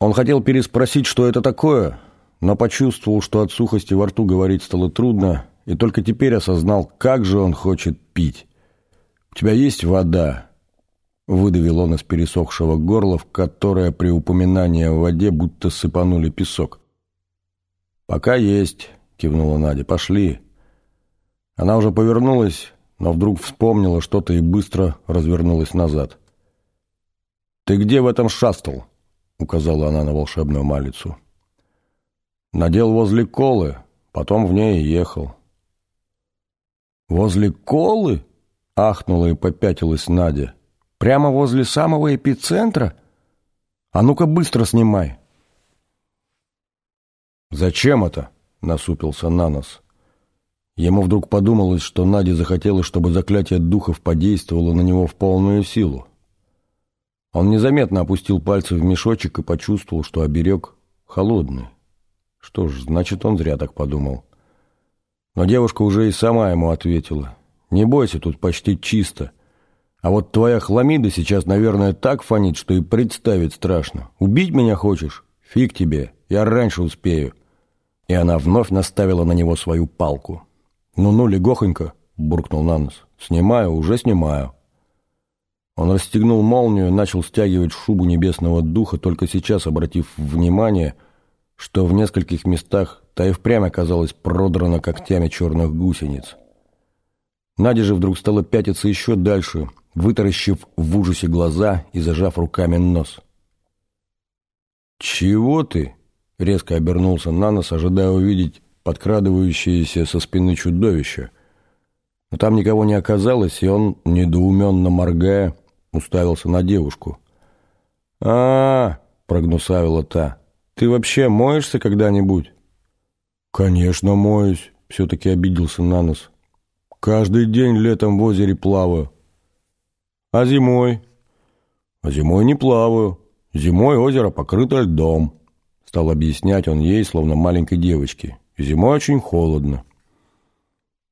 Он хотел переспросить, что это такое, но почувствовал, что от сухости во рту говорить стало трудно, и только теперь осознал, как же он хочет пить. «У тебя есть вода?» — выдавил он из пересохшего горла, в которое при упоминании о воде будто сыпанули песок. «Пока есть», — кивнула Надя. «Пошли». Она уже повернулась, но вдруг вспомнила что-то и быстро развернулась назад. «Ты где в этом шастал?» — указала она на волшебную малицу. «Надел возле колы, потом в ней и ехал». «Возле колы?» — ахнула и попятилась Надя. «Прямо возле самого эпицентра? А ну-ка быстро снимай!» «Зачем это?» — насупился Нанос. Ему вдруг подумалось, что Наде захотелось, чтобы заклятие духов подействовало на него в полную силу. Он незаметно опустил пальцы в мешочек и почувствовал, что оберег холодный. Что ж, значит, он зря так подумал. Но девушка уже и сама ему ответила. «Не бойся, тут почти чисто. А вот твоя хламида сейчас, наверное, так фонит, что и представить страшно. Убить меня хочешь? Фиг тебе, я раньше успею». И она вновь наставила на него свою палку. «Ну-ну, легохонько», — буркнул Нанос. «Снимаю, уже снимаю». Он расстегнул молнию начал стягивать шубу небесного духа, только сейчас обратив внимание, что в нескольких местах та и впрямь оказалась продрана когтями черных гусениц. Надя же вдруг стала пятиться еще дальше, вытаращив в ужасе глаза и зажав руками нос. «Чего ты?» — резко обернулся на нос, ожидая увидеть подкрадывающееся со спины чудовище. Но там никого не оказалось, и он, недоуменно моргая, уставился на девушку. а, -а, -а прогнусавила та. «Ты вообще моешься когда-нибудь?» «Конечно моюсь», — все-таки обиделся на нос. «Каждый день летом в озере плаваю». «А зимой?» «А зимой не плаваю. Зимой озеро покрыто льдом», — стал объяснять он ей, словно маленькой девочке. Зимой очень холодно.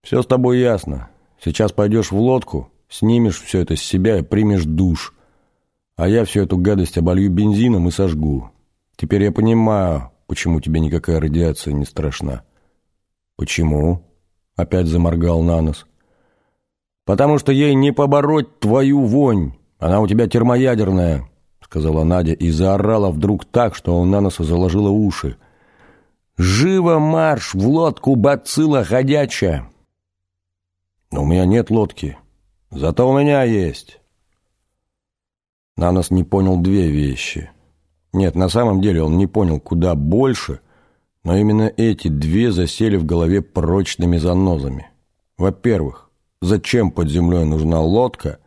Все с тобой ясно. Сейчас пойдешь в лодку, снимешь все это с себя и примешь душ. А я всю эту гадость оболью бензином и сожгу. Теперь я понимаю, почему тебе никакая радиация не страшна. Почему? Опять заморгал на нос. Потому что ей не побороть твою вонь. Она у тебя термоядерная, сказала Надя и заорала вдруг так, что у Наноса заложила уши. Живо марш в лодку, бацилла ходячая!» «Но у меня нет лодки, зато у меня есть». Нанос не понял две вещи. Нет, на самом деле он не понял куда больше, но именно эти две засели в голове прочными занозами. Во-первых, зачем под землей нужна лодка?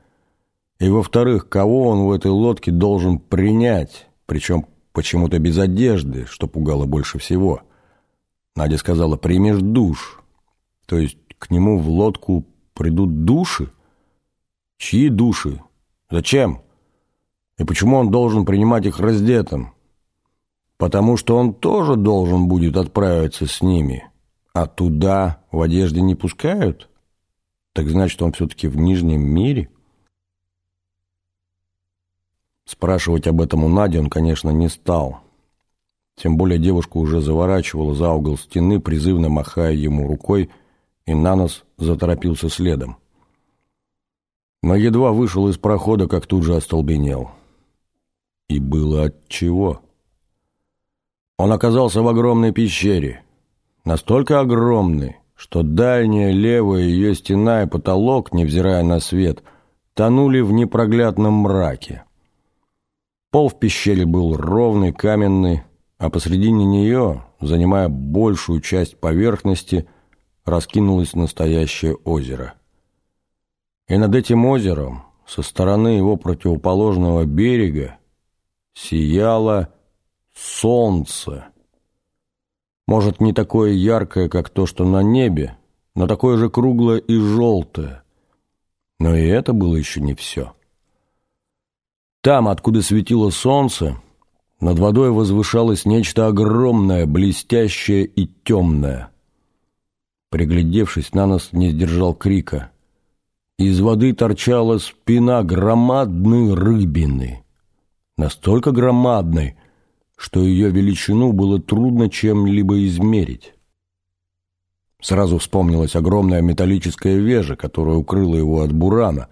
И во-вторых, кого он в этой лодке должен принять, причем почему-то без одежды, что пугало больше всего – Надя сказала, примешь душ. То есть к нему в лодку придут души? Чьи души? Зачем? И почему он должен принимать их раздетым? Потому что он тоже должен будет отправиться с ними. А туда в одежде не пускают? Так значит, он все-таки в Нижнем мире? Спрашивать об этом у Нади он, конечно, не стал. Тем более девушка уже заворачивала за угол стены, призывно махая ему рукой, и Нанос заторопился следом. Но едва вышел из прохода, как тут же остолбенел. И было от чего. Он оказался в огромной пещере. Настолько огромной, что дальняя левая ее стена и потолок, невзирая на свет, тонули в непроглядном мраке. Пол в пещере был ровный, каменный, а посредине нее, занимая большую часть поверхности, раскинулось настоящее озеро. И над этим озером, со стороны его противоположного берега, сияло солнце. Может, не такое яркое, как то, что на небе, но такое же круглое и желтое. Но и это было еще не все. Там, откуда светило солнце, над водой возвышалось нечто огромное, блестящее и темное. Приглядевшись, на нас не сдержал крика. Из воды торчала спина громадной рыбины. Настолько громадной, что ее величину было трудно чем-либо измерить. Сразу вспомнилась огромная металлическая вежа, которая укрыла его от бурана.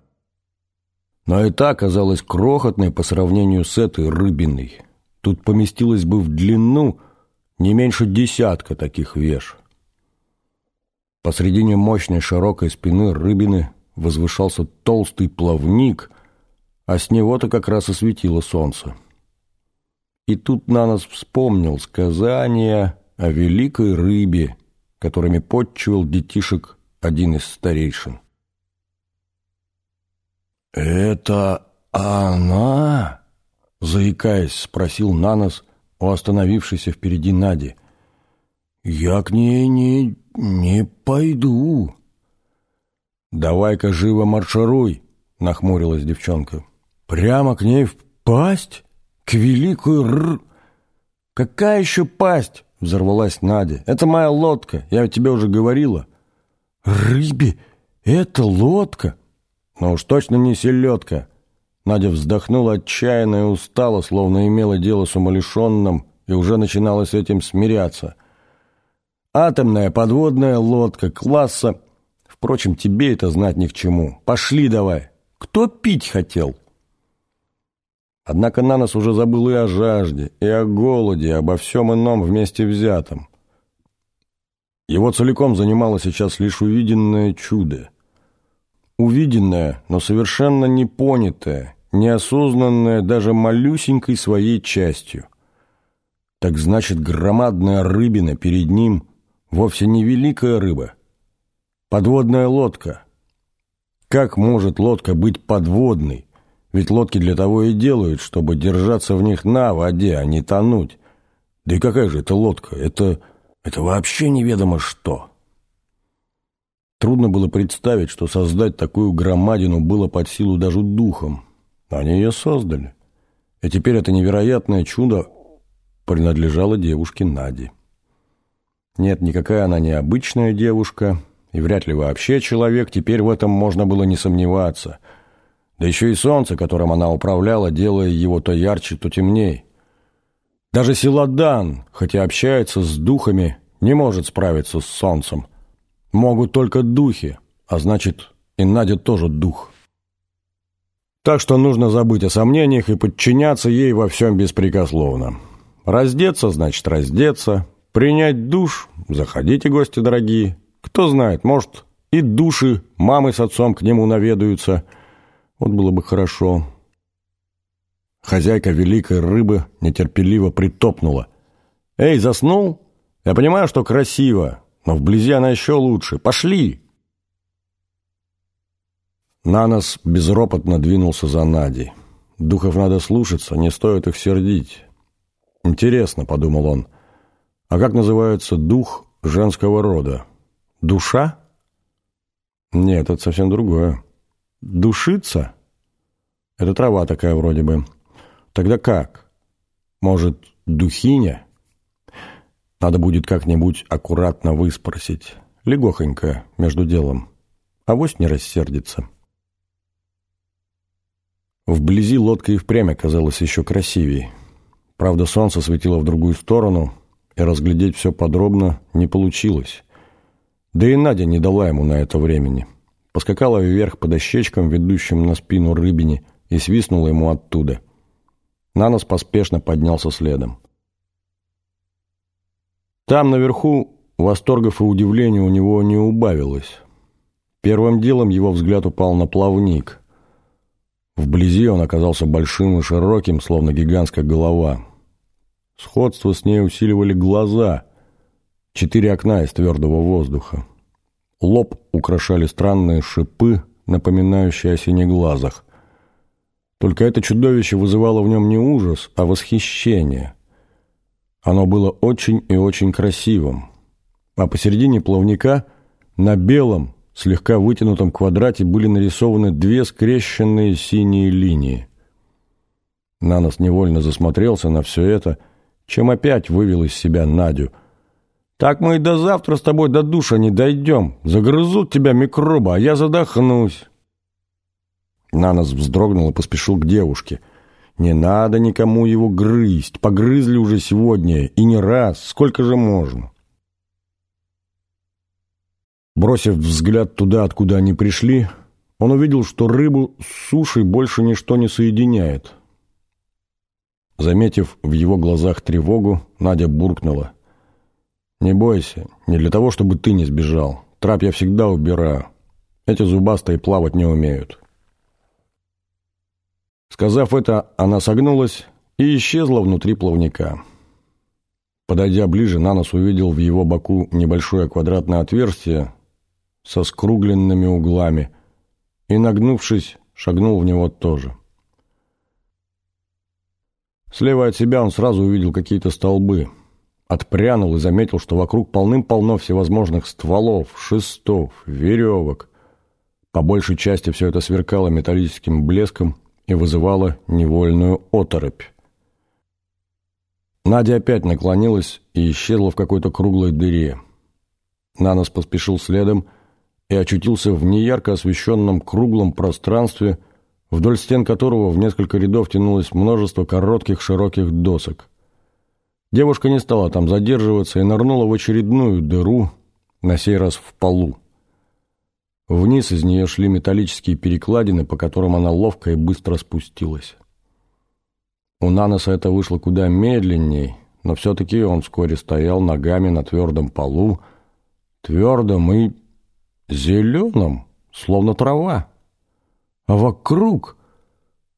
Но и та оказалась крохотной по сравнению с этой рыбиной. Тут поместилось бы в длину не меньше десятка таких веж. Посредине мощной широкой спины рыбины возвышался толстый плавник, а с него-то как раз и светило солнце. И тут на нас вспомнил сказание о великой рыбе, которыми подчивал детишек один из старейшин. «Это она?» — заикаясь, спросил Нанос у остановившейся впереди Нади. «Я к ней не «Не пойду». «Давай-ка живо маршируй», — нахмурилась девчонка. «Прямо к ней в пасть? К великую р...» «Какая еще пасть?» — взорвалась Надя. «Это моя лодка, я тебе уже говорила». «Рыбе? Это лодка?» «Ну уж точно не селедка». Надя вздохнула отчаянно и устала, словно имела дело с умалишенным и уже начинала с этим смиряться. Атомная подводная лодка класса... Впрочем, тебе это знать ни к чему. Пошли давай. Кто пить хотел? Однако Нанос уже забыл и о жажде, и о голоде, и обо всем ином вместе взятом. Его целиком занимало сейчас лишь увиденное чудо. Увиденное, но совершенно непонятое, неосознанное даже малюсенькой своей частью. Так значит, громадная рыбина перед ним — вовсе не великая рыба. Подводная лодка. Как может лодка быть подводной? Ведь лодки для того и делают, чтобы держаться в них на воде, а не тонуть. Да и какая же это лодка? Это, это вообще неведомо что. Трудно было представить, что создать такую громадину было под силу даже духом. Они ее создали. И теперь это невероятное чудо принадлежало девушке Наде. Нет, никакая она не обычная девушка, и вряд ли вообще человек, теперь в этом можно было не сомневаться. Да еще и солнце, которым она управляла, делая его то ярче, то темней. Даже Силадан, хотя общается с духами, не может справиться с солнцем. Могут только духи, а значит, и Надя тоже дух. Так что нужно забыть о сомнениях и подчиняться ей во всем беспрекословно. Раздеться, значит, раздеться, Принять душ? Заходите, гости дорогие. Кто знает, может, и души мамы с отцом к нему наведаются. Вот было бы хорошо. Хозяйка великой рыбы нетерпеливо притопнула. «Эй, заснул? Я понимаю, что красиво, но вблизи она еще лучше. Пошли!» Нанос безропотно двинулся за Надей. Духов надо слушаться, не стоит их сердить. «Интересно», — подумал он, — а как называется дух женского рода? Душа? Нет, это совсем другое. Душица? Это трава такая вроде бы. Тогда как? Может, духиня? Надо будет как-нибудь аккуратно выспросить. Легохонько, между делом. Авось не рассердится. Вблизи лодка и впрямь оказалась еще красивее. Правда, солнце светило в другую сторону — и разглядеть все подробно не получилось. Да и Надя не дала ему на это времени. Поскакала вверх по дощечкам, ведущим на спину рыбине, и свистнула ему оттуда. Нанос поспешно поднялся следом. Там, наверху, восторгов и удивления у него не убавилось. Первым делом его взгляд упал на плавник. Вблизи он оказался большим и широким, словно гигантская голова. Сходство с ней усиливали глаза, четыре окна из твердого воздуха. Лоб украшали странные шипы, напоминающие о синеглазах. Только это чудовище вызывало в нем не ужас, а восхищение. Оно было очень и очень красивым. А посередине плавника на белом, слегка вытянутом квадрате были нарисованы две скрещенные синие линии. Нанос невольно засмотрелся на все это – чем опять вывел из себя Надю. «Так мы и до завтра с тобой до душа не дойдем. Загрызут тебя микробы, а я задохнусь». Нанос вздрогнул и поспешил к девушке. Не надо никому его грызть. Погрызли уже сегодня, и не раз. Сколько же можно? Бросив взгляд туда, откуда они пришли, он увидел, что рыбу с сушей больше ничто не соединяет. Заметив в его глазах тревогу, Надя буркнула. «Не бойся, не для того, чтобы ты не сбежал. Трап я всегда убираю. Эти зубастые плавать не умеют». Сказав это, она согнулась и исчезла внутри плавника. Подойдя ближе, Нанос увидел в его боку небольшое квадратное отверстие со скругленными углами и, нагнувшись, шагнул в него тоже. Слева от себя он сразу увидел какие-то столбы, отпрянул и заметил, что вокруг полным-полно всевозможных стволов, шестов, веревок. По большей части все это сверкало металлическим блеском и вызывало невольную оторопь. Надя опять наклонилась и исчезла в какой-то круглой дыре. Нанос поспешил следом и очутился в неярко освещенном круглом пространстве, вдоль стен которого в несколько рядов тянулось множество коротких широких досок. Девушка не стала там задерживаться и нырнула в очередную дыру, на сей раз в полу. Вниз из нее шли металлические перекладины, по которым она ловко и быстро спустилась. У Наноса это вышло куда медленней, но все-таки он вскоре стоял ногами на твердом полу, твердом и зеленом, словно трава. А вокруг...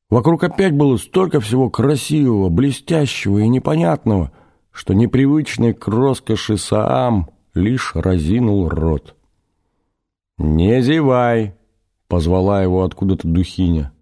Вокруг опять было столько всего красивого, блестящего и непонятного, что непривычный к роскоши Саам лишь разинул рот. «Не зевай!» — позвала его откуда-то духиня.